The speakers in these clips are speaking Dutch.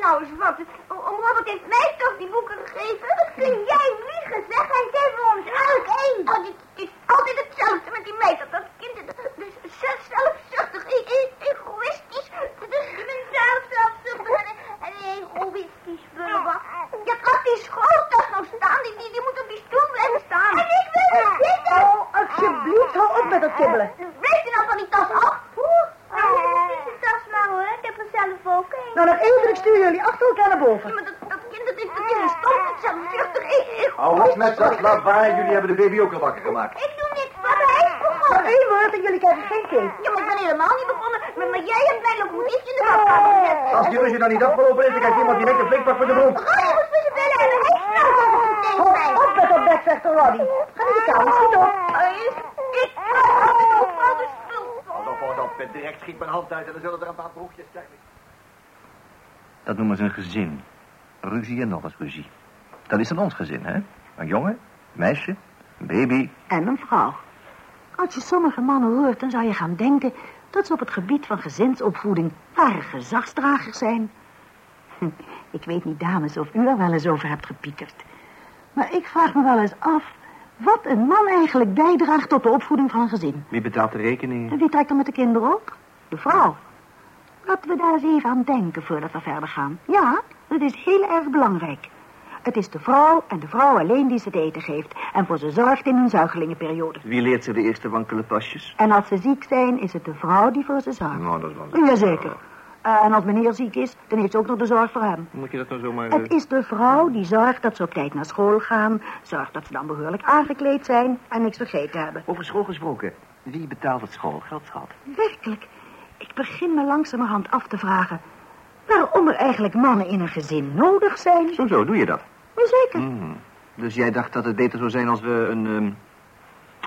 nou eens wat? Om Robert heeft mij toch die boeken gegeven? Dat kun jij liegen, zeg. Hij zei voor ons elk één. Oh, dit is altijd hetzelfde met die meid. Dat, dat kind is dus zelf- zelfzuchtig, e- e- egoïstisch. Dus zelf zelfzuchtig en, en egoïstisch, Bulba. Je gaat die schooltas nog staan. Die, die, die moet op die stoel blijven staan. En ik wil er zitten. Oh, alsjeblieft, hou op met dat kibbelen. Blijf je nou van die tas af? Oeh, die tas maar hoor. Ik heb er zelf ook een. Nou, nog even, ik stuur jullie achter elkaar naar Ja, boven. maar dat, dat kind, dat is, dat is een stom, zelfzuchtig, e- Hou op met dat lawaai. Jullie hebben de baby ook al wakker gemaakt. Ik doe niks, papa. Hij is begonnen. één woord en jullie krijgen geen cake. Ja, maar ik ben helemaal niet begonnen. Maar, maar jij hebt mij nog niet in de badkamer gezet. Als die ruzie nou niet afgelopen is, dan krijgt iemand direct een flikpak voor de broek. Ga je eens voor je bellen en hij tegen Hou mij. op met dat bekvechten, Roddy. Ga naar de kamer, schiet op. Ik ga altijd overal de spul. Houd op, houd op. Direct schiet mijn hand uit en dan zullen er een paar broekjes zijn. Dat noemen ze een gezin. Ruzie en nog eens ruzie. Dat is dan ons gezin, hè? Een jongen, een meisje, een baby. En een vrouw. Als je sommige mannen hoort, dan zou je gaan denken... dat ze op het gebied van gezinsopvoeding ware gezagsdragers zijn. Ik weet niet, dames, of u er wel eens over hebt gepiekerd. Maar ik vraag me wel eens af... wat een man eigenlijk bijdraagt tot de opvoeding van een gezin. Wie betaalt de rekening? En wie trekt er met de kinderen op? De vrouw. Laten we daar eens even aan denken voordat we verder gaan. Ja, dat is heel erg belangrijk. Het is de vrouw en de vrouw alleen die ze het eten geeft... en voor ze zorgt in hun zuigelingenperiode. Wie leert ze de eerste wankele pasjes? En als ze ziek zijn, is het de vrouw die voor ze zorgt. Nou, dat is wel... Jazeker. Eh, en als meneer ziek is, dan heeft ze ook nog de zorg voor hem. Moet je dat nou zomaar... Het is de vrouw die zorgt dat ze op tijd naar school gaan... zorgt dat ze dan behoorlijk aangekleed zijn en niks vergeten hebben. Over school gesproken. Wie betaalt het schoolgeld, schat? Werkelijk, begin me langzamerhand af te vragen... waarom er eigenlijk mannen in een gezin nodig zijn. Zo, zo, doe je dat? Jazeker. Hmm. Dus jij dacht dat het beter zou zijn als we een... ehm,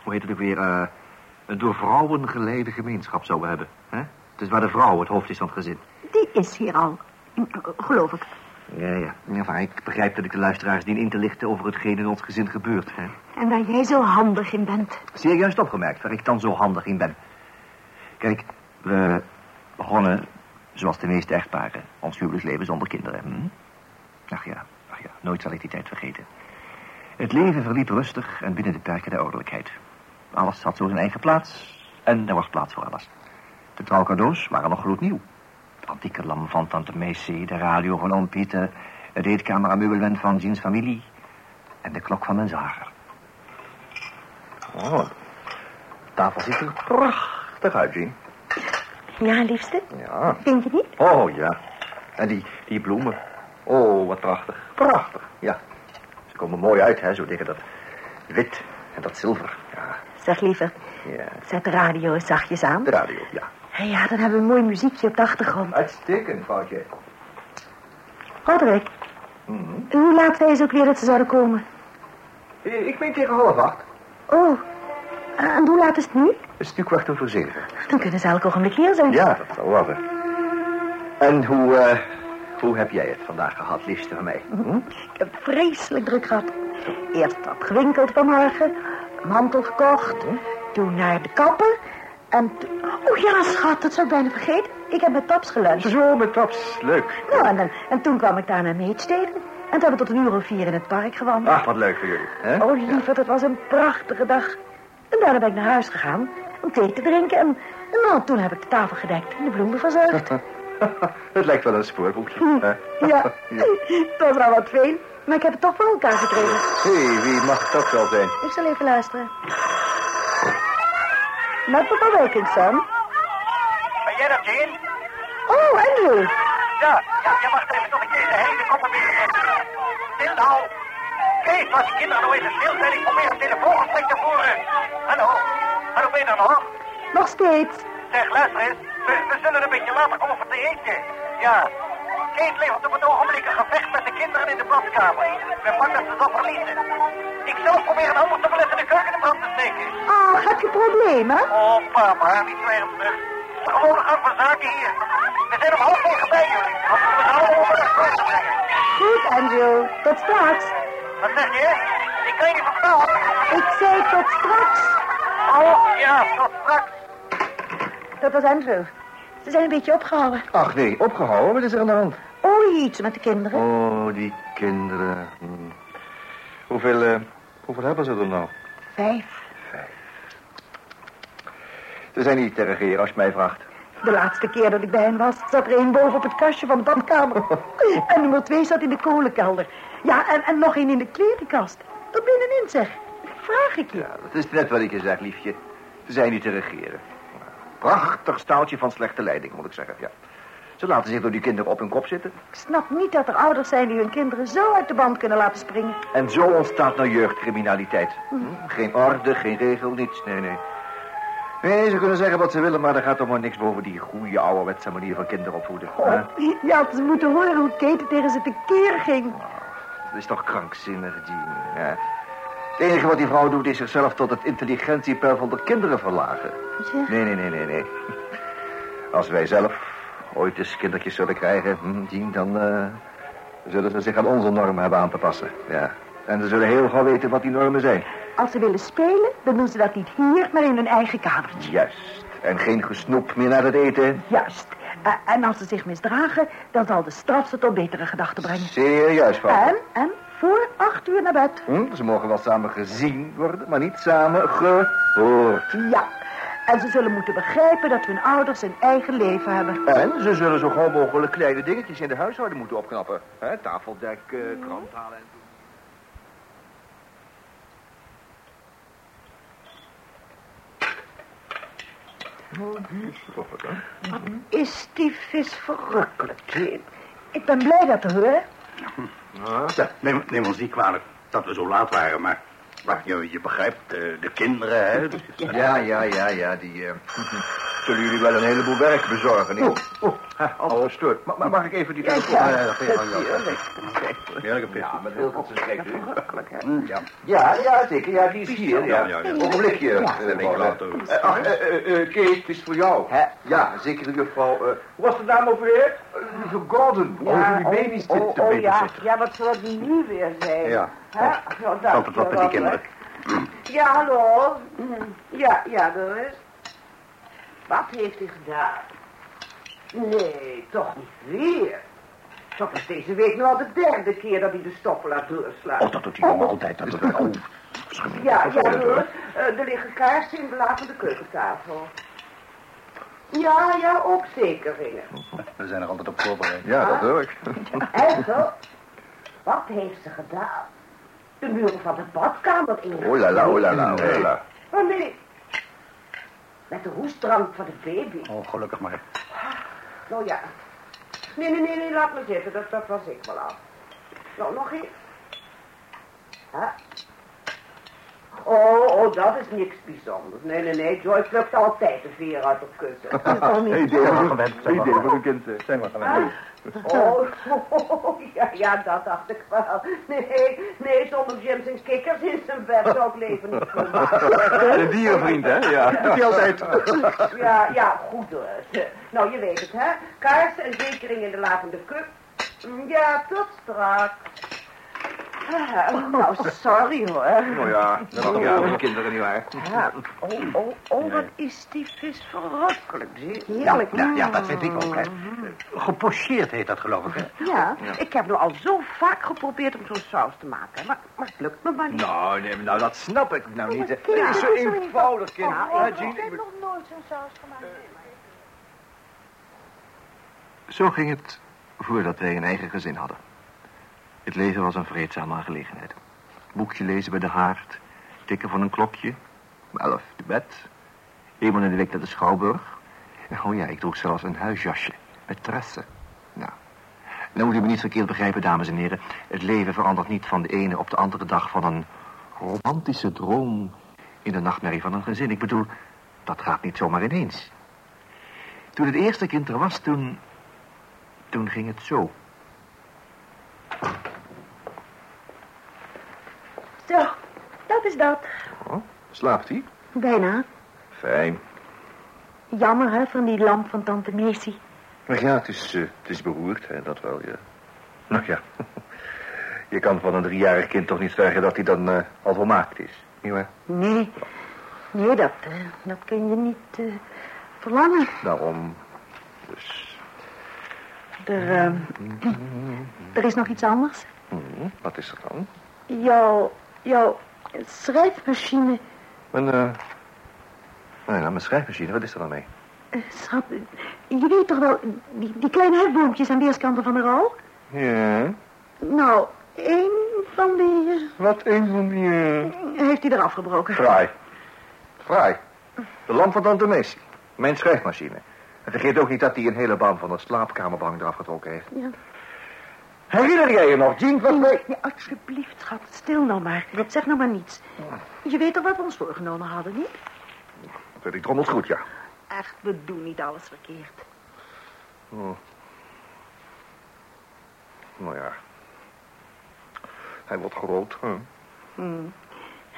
hoe heet het ook weer? eh, een door vrouwen geleide gemeenschap zouden hebben. Hè? Het is waar de vrouw het hoofd is van het gezin. Die is hier al, eh, geloof ik. Ja, ja. ja maar ik begrijp dat ik de luisteraars dien in te lichten over hetgeen in ons gezin gebeurt. Hè? En waar jij zo handig in bent. Zeer juist opgemerkt, waar ik dan zo handig in ben. Kijk, we begonnen, zoals de meeste echtparen, ons huwelijksleven zonder kinderen. Hm? Ach ja, ach ja, nooit zal ik die tijd vergeten. Het leven verliep rustig en binnen de perken der ouderlijkheid. Alles had zo zijn eigen plaats en er was plaats voor alles. De trouwcadeaus waren nog gloednieuw. De antieke lam van tante Meisje, de radio van oom Pieter... het eetkamerameublement van Jeans familie... en de klok van mijn zager. Oh, tafel ziet er prachtig uit, Jean. Ja, liefste? Ja. Vind je niet? Oh, ja. En die, die bloemen. Oh, wat prachtig. Prachtig, ja. Ze komen mooi uit, hè, zo tegen dat wit en dat zilver. Ja, Zeg liever, ja. zet de radio eens zachtjes aan. De radio, ja. Ja, dan hebben we een mooi muziekje op de achtergrond. Uitstekend, foutje. Roderick, Mhm. hoe laat zei ze ook weer dat ze zouden komen? Eh, Ik meen tegen half acht. Oh, en hoe laat is het nu? Een stuk wacht over zeven. Dan kunnen ze elk ogenblik hier zijn. Ja, dat zal wel. En hoe, eh, hoe heb jij het vandaag gehad, liefste van mij? Hm? Ik heb vreselijk druk gehad. Eerst wat gewinkeld vanmorgen, mantel gekocht, toen naar de kapper. En toen... Oh ja, schat, dat zou ik bijna vergeten. Ik heb met Taps geluncht. Zo, met taps. Leuk. Nou, en, dan- en toen kwam ik daar naar Meetsteden. En toen hebben we tot een uur of vier in het park gewandeld. Ach, wat leuk voor jullie. Hè? Oh, lieverd, het was een prachtige dag. En daarna ben ik naar huis gegaan om thee te drinken. En, en nou, toen heb ik de tafel gedekt en de bloemen verzorgd. het lijkt wel een spoorboekje. hè? Ja, het was wel wat veel, maar ik heb het toch voor elkaar gekregen. Hé, wie mag dat wel zijn? Ik zal even luisteren. Met mevrouw Wilkinson. Ben jij dat, Jane? Oh, Andrew. Ja, ja, je mag even nog een keer de hele koppen weer Stil nou. Geef wat die kinderen nou even stil zijn. Ik probeer een telefoongesprek te voeren. Hallo. Hallo, ben je er nog? Nog steeds. Zeg, luister eens. We, we zullen een beetje later komen voor te eten. Ja. Kate levert op het ogenblik een gevecht met de kinderen in de badkamer. Ik ben bang dat ze dat verliezen. Ik zelf probeer een ander te in de keuken in brand te steken. Ah, oh, heb je problemen? Oh, papa, niet zwermig. Het is gewoon gang van zaken hier. We zijn om half negen bij jullie. Want we gaan allemaal over de Goed, Andrew. Tot straks. Wat zeg je? Ik kan je niet verstaan. Ik zei tot straks. Oh, ja, tot straks. Dat was Andrew. Ze zijn een beetje opgehouden. Ach nee, opgehouden. Wat is er aan de hand? Oh, iets met de kinderen. Oh, die kinderen. Hm. Hoeveel, eh, hoeveel hebben ze er nou? Vijf. Ze zijn niet te regeren, als je mij vraagt. De laatste keer dat ik bij hen was, zat er één boven op het kastje van de badkamer. en nummer twee zat in de kolenkelder. Ja, en, en nog één in de klerenkast. Dat binnenin zeg. Vraag ik je. Ja, dat is net wat ik je zeg, liefje. Ze zijn niet te regeren. Prachtig staaltje van slechte leiding, moet ik zeggen, ja. Ze laten zich door die kinderen op hun kop zitten. Ik snap niet dat er ouders zijn die hun kinderen zo uit de band kunnen laten springen. En zo ontstaat nou jeugdcriminaliteit. Hm? Geen orde, geen regel, niets. Nee, nee. Nee, ze kunnen zeggen wat ze willen, maar er gaat toch maar niks boven die goede ouderwetse manier van kinderen opvoeden. hè? Je had ze moeten horen hoe Kate tegen ze tekeer ging. Dat is toch krankzinnig, Jean. Ja. Het enige wat die vrouw doet is zichzelf tot het intelligentiepeil van de kinderen verlagen. Nee, nee, nee, nee, nee. Als wij zelf ooit eens kindertjes zullen krijgen, hm, Jean, dan eh, zullen ze zich aan onze normen hebben aan te passen. Ja. En ze zullen heel gauw weten wat die normen zijn. Als ze willen spelen, dan doen ze dat niet hier, maar in hun eigen kamertje. Juist. En geen gesnoep meer naar het eten. Juist. Eh, en als ze zich misdragen, dan zal de straf ze tot betere gedachten brengen. Juist, vrouw. En, en voor acht uur naar bed. Hm, ze mogen wel samen gezien worden, maar niet samen gehoord. Ja. En ze zullen moeten begrijpen dat hun ouders een eigen leven hebben. En ze zullen zo gauw mogelijk kleine dingetjes in de huishouden moeten opknappen. Hè, tafeldek, krant halen en... Is die vis verrukkelijk? Ik ben blij dat te horen. Ja, neem, neem ons niet kwalijk dat we zo laat waren, maar, maar je, je begrijpt, eh, de kinderen, hè? Ja, ja, ja, ja, die... eh, zullen jullie wel een heleboel werk bezorgen, niet? Oh, oh, al gestoord. Ma- ma- mag ik even die telefoon... Ja, ja, dat vind ik wel Heerlijke. Ja, met Wilkinson spreekt u. Ja, Ja, ja, zeker. Ja, die is hier. Ja, Ja, ja, ja. Ogenblikje. Ja. eh. Eh, Ach, eh, eh, eh, Kees, het is voor jou. Ja, zeker, juffrouw. eh, hoe was de naam over weer? Uh, Gordon. Ja, Over die baby's te, oh, te oh, ja. ja, wat zal die nu weer zijn? Ja. Dank Altijd wat met die kinderen. Ja, hallo. Ja, ja, Doris. Wat heeft hij gedaan? Nee, toch niet weer. Toch is deze week nu al de derde keer dat hij de stoppen laat doorslaat. Oh, dat doet hij allemaal altijd. Dat doet hij oh, verschrikkelijk. Ja, ja, hoor. Eh, er liggen kaarsen in de van de keukentafel. Ja, ja, ook zeker, Ringer. We zijn er altijd op voorbereid. Ja, dat hoor ik. En zo. Wat heeft ze gedaan? De muren van de badkamer in. Oh la la, oh la la, oh la la. Waarmee? Met de hoestdrank van de baby. Oh, gelukkig maar. Nou ja. Nee, nee, nee, nee, laat me zitten. Dat, dat was ik wel af. Nou, nog. Huh? Oh, oh, dat is niks bijzonders. Nee, nee, nee. Joyce plukt altijd de veer uit het kussen. Idee voor een kind. Zijn we gewend. Oh, oh, ja, ja, dat dacht ik wel. Nee, nee, zonder Jim's en kikkers in zijn bed zou ik leven niet kunnen. Een dierenvriend, hè? Ja. Dat is altijd. Ja, ja, goed hoor. Nou, je weet het, hè? Kaarsen en zekering in de lavende cup. Ja, tot straks. Ah, nou, sorry hoor. Nou ja, dat mag ja, de kinderen niet waar. Ja, oh, oh, oh, wat is die vis verrukkelijk, zie. Heerlijk. Ja, ja, dat vind ik ook, hè. Gepocheerd heet dat, geloof ik, hè. Ja, ik heb nu al zo vaak geprobeerd om zo'n saus te maken, maar, maar het lukt me maar niet. Nou, nee, maar nou, dat snap ik nou niet. hè. Het is zo eenvoudig, kind. Ja, Ja, ik heb nog nooit zo'n saus gemaakt. Zo ging het voordat wij een eigen gezin hadden. Het leven was een vreedzame aangelegenheid. Boekje lezen bij de haard, tikken van een klokje, elf te bed, eenmaal in de week naar de schouwburg. Oh ja, ik droeg zelfs een huisjasje met tressen. Nou, nou moet u me niet verkeerd begrijpen, dames en heren. Het leven verandert niet van de ene op de andere dag van een romantische droom in de nachtmerrie van een gezin. Ik bedoel, dat gaat niet zomaar ineens. Toen het eerste kind er was, toen... Toen ging het. Zo, dat is dat. Slaapt hij? Bijna. Fijn. Jammer, hè, van die lamp van tante Macy. Maar ja, het is, eh, het is beroerd, hè, dat wel, ja. Nou ja. Je kan van een driejarig kind toch niet zeggen dat hij dan eh, al volmaakt is. Niet waar? Nee, nee, dat, eh, dat kun je niet verlangen. Daarom. Dus. Er, er is nog iets anders. hm, wat is er dan? Jouw, jouw schrijfmachine, Mijn, eh. Nee, nou, mijn schrijfmachine, wat is er dan mee? eh, schat, je weet toch wel, die, die kleine hefboompjes aan weerskanten van de rol? Ja. Nou, één van die Wat een van die. eh, eh, heeft hij eraf gebroken. Fraai. Fraai. De lamp van Tante Messi. Mijn schrijfmachine. En vergeet ook niet dat hij een hele baan van de slaapkamerbank eraf getrokken heeft. Ja. Herinner jij je nog, Jean? Wat wij... Nee, alsjeblieft, schat, stil nou maar. Zeg nou maar niets. Je weet toch wat we ons voorgenomen hadden, niet? Dat weet ik drommels goed, ja. Echt, we doen niet alles verkeerd. Oh. Nou ja. Hij wordt groot, hè? Hmm.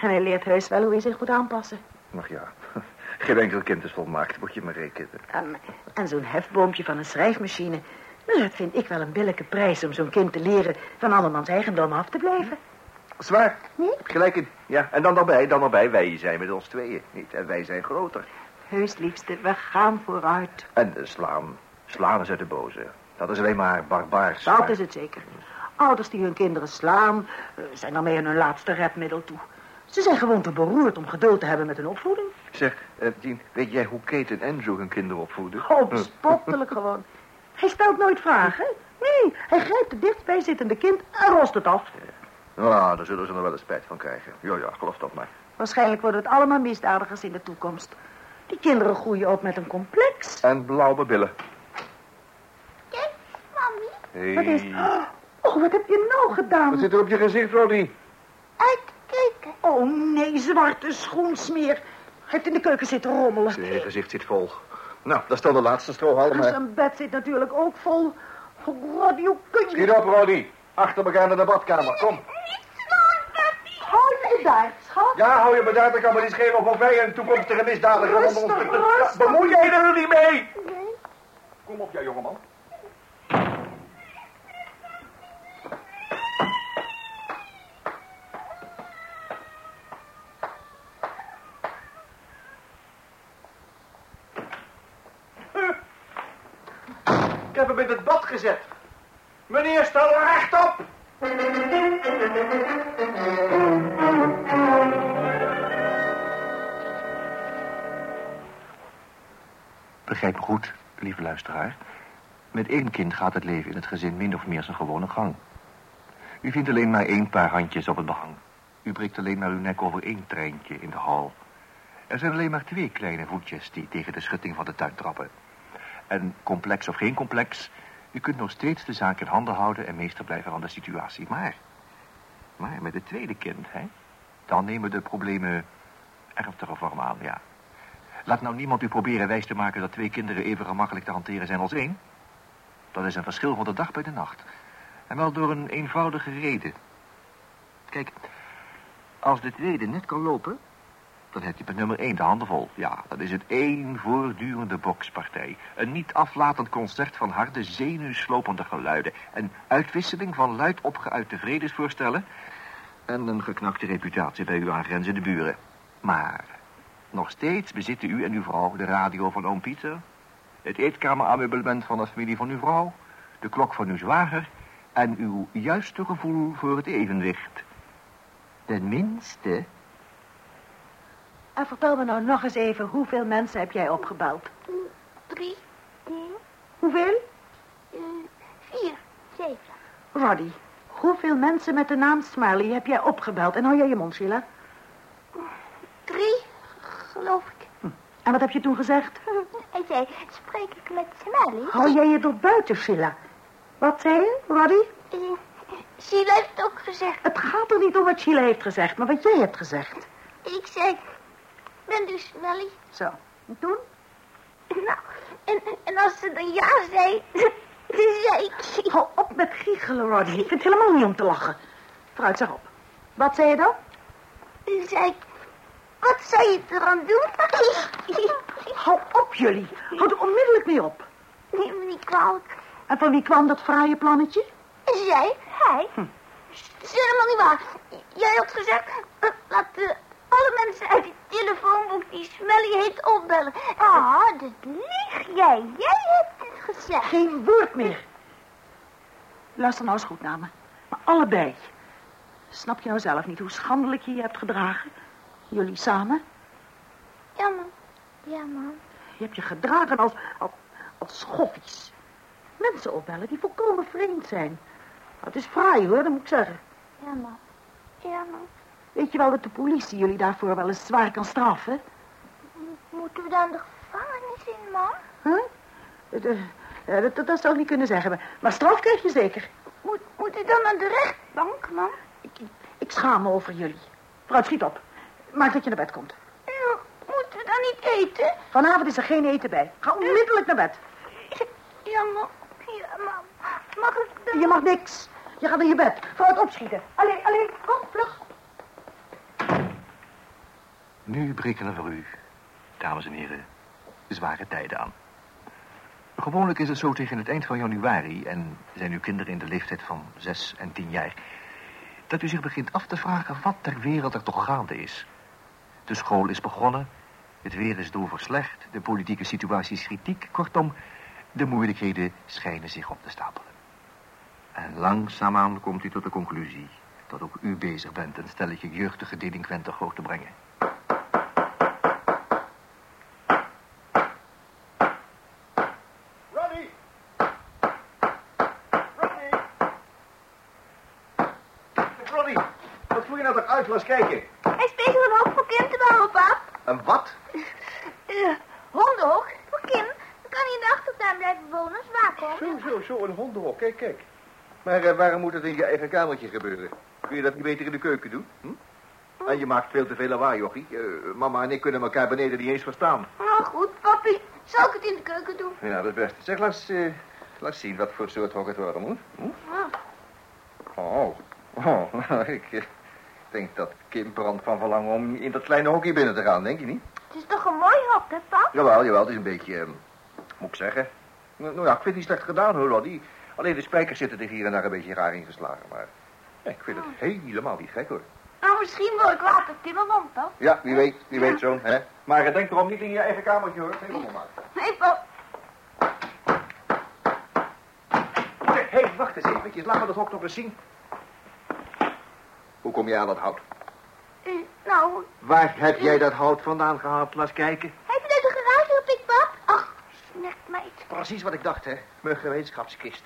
En hij leert heus wel hoe hij zich moet aanpassen. Ach ja. Geen enkel kind is volmaakt, moet je maar rekenen. En, en zo'n hefboompje van een schrijfmachine... Nou, dat vind ik wel een billijke prijs om zo'n kind te leren... van andermans eigendom af te blijven. Zwaar. Nee? Gelijk in. Ja, en dan erbij, dan erbij. Wij zijn met ons tweeën niet. En wij zijn groter. Heus, liefste, we gaan vooruit. En eh, slaan. Slaan is uit de boze. Dat is alleen maar barbaars. Dat is het zeker. Ouders die hun kinderen slaan... eh, zijn daarmee hun laatste redmiddel toe. Ze zijn gewoon te beroerd om geduld te hebben met hun opvoeding. Zeg, Dien, weet jij hoe Kate en Enzo hun kinderen opvoeden? Oh, bespottelijk gewoon. Hij stelt nooit vragen. Nee, hij grijpt het dichtstbijzittende kind en rost het af. Nou, daar zullen ze nog wel eens spijt van krijgen. Ja, ja, geloof dat maar. Waarschijnlijk worden het allemaal misdadigers in de toekomst. Die kinderen groeien op met een complex. En blauwe billen. Kijk, mami. Hey. Wat is... Oh, wat heb je nou gedaan? Wat zit er op je gezicht, Roddy? Uitkijken. Oh, nee, zwarte schoensmeer. Hij heeft in de keuken zitten rommelen. Zijn gezicht zit vol. Nou, dat is dan de laatste strohalm. Hè. zijn bed zit natuurlijk ook vol. Oh, God, hoe kun je... Schiet op, Roddy. Achter elkaar naar de badkamer. Kom. Hou je daar, schat. Ja, hou je bedaard. Dan kan me niet schelen of wij een toekomstige misdadiger onder ons... Rustig, rustig. Bemoei jij er niet mee? Nee. Kom op, jij jongeman. Begrijp me goed, lieve luisteraar. Met één kind gaat het leven in het gezin min of meer zijn gewone gang. U vindt alleen maar één paar handjes op het behang. U breekt alleen maar uw nek over één treintje in de hal. Er zijn alleen maar twee kleine voetjes die tegen de schutting van de tuin trappen. En complex of geen complex, u kunt nog steeds de zaak in handen houden en meester blijven van de situatie. Maar, maar met het tweede kind, hè, dan nemen de problemen ernstige vorm aan, ja. Laat nou niemand u proberen wijs te maken dat twee kinderen even gemakkelijk te hanteren zijn als één. Dat is een verschil van de dag bij de nacht. En wel door een eenvoudige reden. Kijk, als de tweede net kan lopen, dan heeft hij met nummer één de handen vol. Ja, dat is het één voortdurende bokspartij. Een niet aflatend concert van harde, zenuwslopende geluiden. Een uitwisseling van luid opgeuite vredesvoorstellen... en een geknakte reputatie bij uw aangrenzende buren. Maar nog steeds bezitten u en uw vrouw de radio van oom Pieter... het eetkamerameublement van de familie van uw vrouw... de klok van uw zwager... en uw juiste gevoel voor het evenwicht. Tenminste... En vertel me nou nog eens even, hoeveel mensen heb jij opgebeld? Drie. Nee. Hoeveel? eh, vier. Zeven. Roddy, hoeveel mensen met de naam Smiley heb jij opgebeld? En hou jij je mond, Sheila? Drie, geloof ik. En wat heb je toen gezegd? Hij zei, spreek ik met Smiley? Hou jij je tot buiten, Sheila? Wat zei je, Roddy? Eh, Sheila heeft ook gezegd. Het gaat er niet om wat Sheila heeft gezegd, maar wat jij hebt gezegd. Ik zei, bent u Smelly? Zo. En toen? Nou, en, en als ze dan ja zei, dan zei ik... Hou op met giechelen, Roddy. Ik vind het helemaal niet om te lachen. Vooruit, zeg op. Wat zei je dan? Dan zei ik, wat zou je eraan doen? Hou op, jullie. Houd er onmiddellijk mee op. Neem me niet kwalijk. En van wie kwam dat fraaie plannetje? Zij, hij. Is helemaal niet waar. Jij had gezegd, eh, laat eh, alle mensen uit het telefoonboek die Smelly heet opbellen. Ah, dat lieg jij. Jij hebt het gezegd. Geen woord meer. Luister nou eens goed naar me. Maar allebei. Snap je nou zelf niet hoe schandelijk je je hebt gedragen? Jullie samen? Ja, man. Ja, man. Je hebt je gedragen als, als, als schoffies. Mensen opbellen die volkomen vreemd zijn. Dat is fraai hoor, dat moet ik zeggen. Ja, man. Ja, man. Weet je wel dat de politie jullie daarvoor wel eens zwaar kan straffen? Moeten we dan de gevangenis in, man? Huh? Dat, eh, ja, dat, dat, dat zou ik niet kunnen zeggen, maar, maar straf krijg je zeker. Moet, moet u dan naar de rechtbank, man? Ik, ik, ik schaam me over jullie. Vooruit, schiet op. Maak dat je naar bed komt. Ja, moeten we dan niet eten? Vanavond is er geen eten bij. Ga onmiddellijk naar bed. Ja. Mag ik dan... Je mag niks. Je gaat naar je bed. Vooruit opschieten. Allee, allee, kom, vlug. Nu breken er voor u, dames en heren, zware tijden aan. Gewoonlijk is het zo tegen het eind van januari... en zijn uw kinderen in de leeftijd van zes en tien jaar... dat u zich begint af te vragen wat ter wereld er toch gaande is. De school is begonnen, het weer is doorverslecht... de politieke situatie is kritiek, kortom... de moeilijkheden schijnen zich op te stapelen. En langzaamaan komt u tot de conclusie... dat ook u bezig bent een stelletje jeugdige delinquenten groot te brengen. Ronnie! Ronnie! Ronnie, wat voel je nou toch uit? Eens kijken. Hij is bezig een hoog voor Kim te bouwen, pap. Een wat? Uh, hondenhok voor Kim. Dan kan hij in de achtertuin blijven wonen als waken. Zo, zo, zo, een hondenhok. Kijk, kijk. Maar eh, waarom moet het in je eigen kamertje gebeuren? Kun je dat niet beter in de keuken doen? Hm? En je maakt veel te veel lawaai, jochie. Eh, mama en ik kunnen elkaar beneden niet eens verstaan. Nou goed, papi. Zal ik het in de keuken doen? Ja, dat is best. Zeg, laat eens, laat zien wat voor soort hok het worden moet. Hm? Ah, Oh, oh, nou, ik denk dat Kim brandt van verlangen om in dat kleine hokje binnen te gaan, denk je niet? Het is toch een mooi hok, hè, pap? Jawel, jawel, het is een beetje, eh, moet ik zeggen. Nou nou ja, ik vind niet slecht gedaan, hoor, Lottie. Alleen de spijkers zitten er hier en daar een beetje raar ingeslagen, maar ik vind het helemaal niet gek, hoor. Nou, misschien word ik later timmerman, pap. Ja, wie weet, wie weet zo, hè. Maar eh, denk erom niet in je eigen kamertje, hoor. Geen rommel maken. Nee, pap. Hé, wacht eens eventjes. Laat me dat hok nog eens zien. Kom je aan dat hout? Eh, nou, Waar heb jij dat hout vandaan gehaald? Laat eens kijken. heeft u uit de garage gepikt, pap? Ach, snertmeid. Precies wat ik dacht, hè. Mijn gereedschapskist.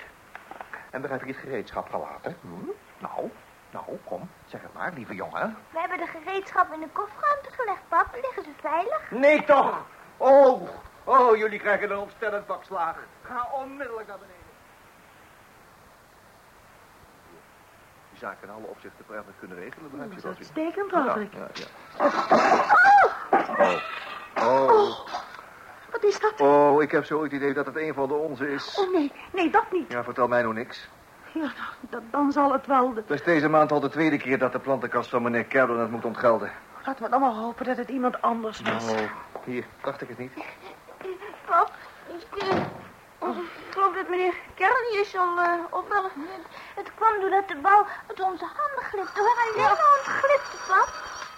En waar heb je het gereedschap gelaten? Hm? Nou, nou, kom. Zeg het maar, lieve jongen. We hebben de gereedschap in de kofferruimte gelegd, pap. Liggen ze veilig? Nee, toch? Oh, oh, jullie krijgen een ontstellend pak slagen. Ga onmiddellijk naar beneden. Zaken in alle opzichten prettig kunnen regelen, je Dat is uitstekend, Roderick. Ja, ja. Oh. Oh. Wat is dat? Oh, ik heb zo het idee dat het een van de onze is. Oh, nee, nee, dat niet. Ja, vertel mij nou niks. Ja, nou, dan zal het wel. De... Het is deze maand al de tweede keer dat de plantenkast van meneer Carroll het moet ontgelden. Laten we dan maar hopen dat het iemand anders was. Oh, hier, dacht ik het niet. Eh, Pap, ik, eh, ik geloof dat meneer hier zal eh, opbellen. Het, kwam doordat de bal uit onze handen glipte. Hoor, hij maar ontglipte, pap.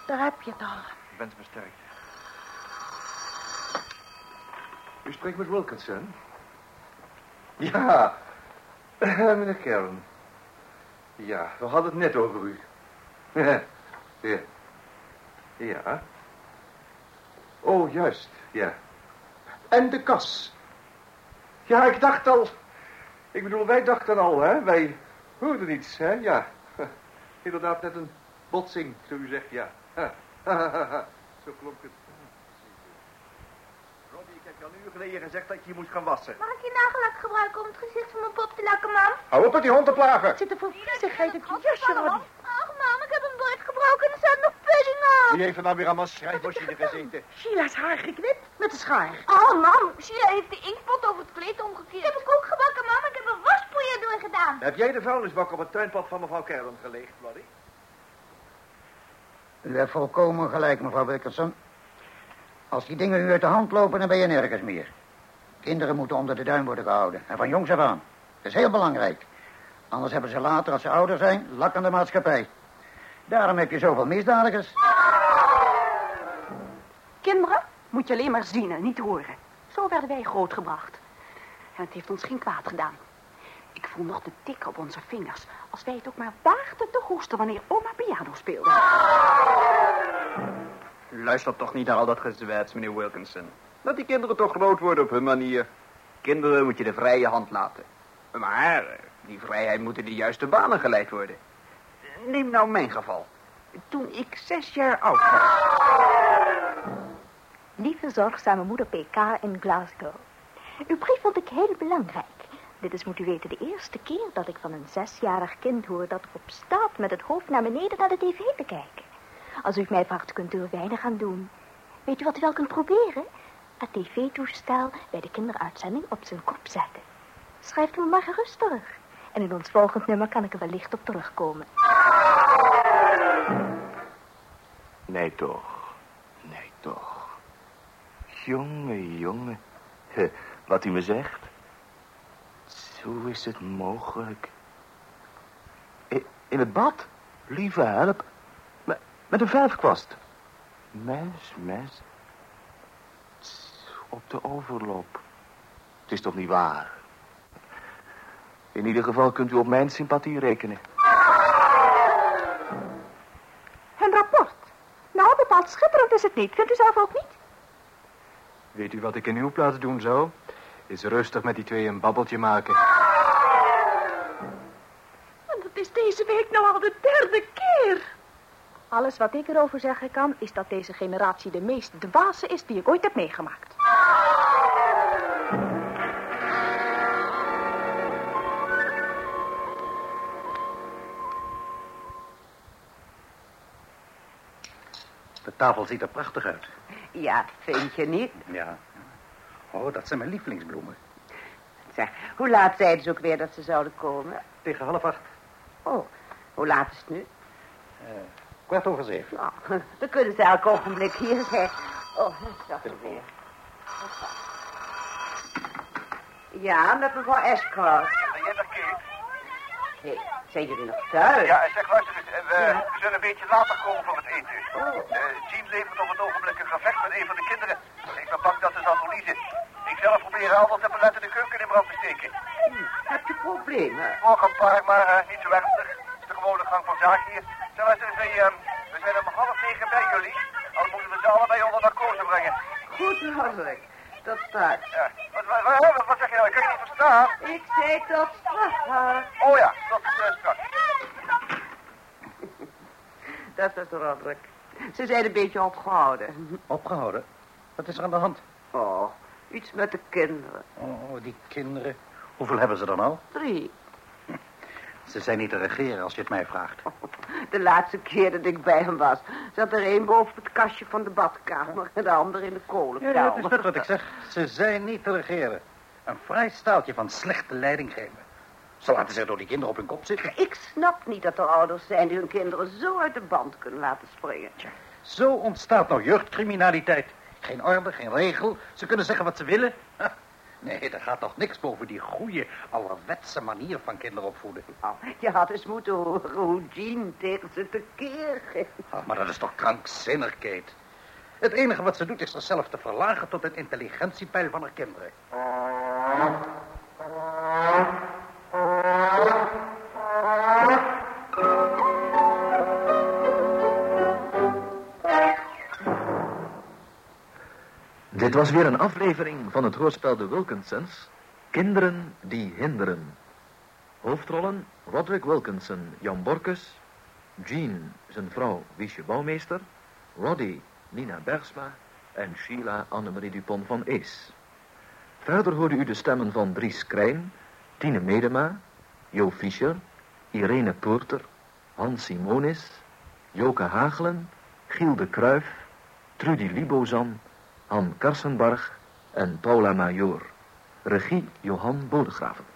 Daar heb je het al. Ik ben versterkt. U spreekt met Wilkinson? Ja, meneer Kern. Ja, we hadden het net over u. ja. Ja. Oh, juist, ja. En de kas. Ja, ik dacht al... Ik bedoel, wij dachten al, hè. Wij hoorden iets, hè. Ja. Inderdaad, net een botsing, zo u zegt, ja. Zo klonk het. Robbie, ik heb je al een uur geleden gezegd dat je je moest gaan wassen. Mag ik je nagellak gebruiken om het gezicht van mijn pop te lakken, mam? Hou op met die hond te plagen. Zit er voor viezigheid op je jasje? Ik een bord gebroken en er staat nog pudding op. Wie heeft er nou weer aan mijn schrijfmachine gezeten? Sheila's haar geknipt met de schaar. Oh, mam, Sheila heeft de inkpot over het kleed omgekeerd. Dat heb ik ook gebakken, mam. Ik heb een waspoeier door gedaan. Heb jij de vuilnisbak op het tuinpad van mevrouw Kerlin gelegd, Lottie? U hebt volkomen gelijk, mevrouw Wilkerson. Als die dingen u uit de hand lopen, dan ben je nergens meer. Kinderen moeten onder de duim worden gehouden. En van jongs af aan. Dat is heel belangrijk. Anders hebben ze later, als ze ouder zijn, lak aan de maatschappij. Daarom heb je zoveel misdadigers. Kinderen moet je alleen maar zien en niet horen. Zo werden wij grootgebracht. En het heeft ons geen kwaad gedaan. Ik voel nog de tik op onze vingers... als wij het ook maar waagden te hoesten wanneer oma piano speelde. Luister toch niet naar al dat gezwets, meneer Wilkinson. Laat die kinderen toch groot worden op hun manier. Kinderen moet je de vrije hand laten. Maar die vrijheid moet in de juiste banen geleid worden. Neem nou mijn geval. Toen ik zes jaar oud was... Lieve zorgzame moeder PK in Glasgow. Uw brief vond ik heel belangrijk. Dit is, moet u weten, de eerste keer dat ik van een zesjarig kind hoor dat erop staat met het hoofd naar beneden naar de tv te kijken. Als u het mij vraagt, kunt u er weinig aan doen. Weet u wat u wel kunt proberen? Het tv-toestel bij de kinderuitzending op zijn kop zetten. Schrijft u maar gerust terug. En in ons volgend nummer kan ik er wellicht op terugkomen. Nee toch. Nee toch. Jongen, jongen. Wat u me zegt. Zo is het mogelijk. In het bad? Lieve help. Met, een verfkwast. Mes, mes. Op de overloop. Het is toch niet waar? In ieder geval kunt u op mijn sympathie rekenen. Bepaald schitterend is het niet. Vindt u zelf ook niet? Weet u wat ik in uw plaats doen zou? Is rustig met die twee een babbeltje maken. En dat is deze week nou al de derde keer. Alles wat ik erover zeggen kan, is dat deze generatie de meest dwaze is die ik ooit heb meegemaakt. Tafel ziet er prachtig uit. Ja, vind je niet? Ja. Oh, dat zijn mijn lievelingsbloemen. Zeg, hoe laat zeiden ze ook weer dat ze zouden komen? Tegen half acht. Oh, hoe laat is het nu? Kwart over zeven. Nou, dan kunnen ze elk ogenblik hier zijn. Oh, dat is weer. Ja, met mevrouw Escort. Ben jij daar, Kate? Hey, zijn jullie nog thuis? Ja, zeg, luister eens. eh, We, Ja. we zullen een beetje later komen voor het eten. Oh. Eh, Jean levert op het ogenblik een gevecht met een van de kinderen. Ik ben bang dat ze zal verliezen. Ik zelf probeer al dat paletten de keuken in brand te steken. Heb je problemen? Nog een paar, maar eh, niet zo ernstig. Het is de gewone gang van zaken hier. Zeg, luister eens, wij, eh, we zijn om half negen bij jullie. Dan moeten we ze allebei onder narcose brengen. Goed mogelijk. Dat staat. Ja. Wat, wat, wat, wat zeg je nou? Ik kan je niet verstaan. Ik zei tot straks. Oh ja, tot uh, straks. Dat is Roderick. Ze zijn een beetje opgehouden. Opgehouden? Wat is er aan de hand? Oh, iets met de kinderen. Oh, die kinderen. Hoeveel hebben ze dan al? Drie. Ze zijn niet te regeren als je het mij vraagt. De laatste keer dat ik bij hem was, zat er een boven het kastje van de badkamer en de ander in de kolenkamer. ja, dat is net wat ik zeg. Ze zijn niet te regeren. Een vrij staaltje van slechte leiding geven. Ze laten zich door die kinderen op hun kop zitten. Ik snap niet dat er ouders zijn die hun kinderen zo uit de band kunnen laten springen. Zo ontstaat nou jeugdcriminaliteit. Geen orde, geen regel. Ze kunnen zeggen wat ze willen. Nee, er gaat toch niks boven die goede, ouderwetse manier van kinderen opvoeden. Nou, je had eens moeten horen hoe Jean tegen ze tekeer ging. Ah, maar dat is toch krankzinnig, Kate. Het enige wat ze doet is zichzelf te verlagen tot het intelligentiepeil van haar kinderen. Dit was weer een aflevering van het hoorspel De Wilkinsons. Kinderen die hinderen. Hoofdrollen Roderick Wilkinson, Jan Borkus. Jean, zijn vrouw Wiesje Bouwmeester. Roddy, Nina Bergsma. En Sheila Annemarie Dupont van Ees. Verder hoorde u de stemmen van Dries Krijn, Tine Medema, Jo Fischer, Irene Poorter, Hans Simonis, Joke Hagelen, Giel de Kruif, Trudy Libozan, Han Karsenbarg en Paula Major. Regie Johan Bodegraven.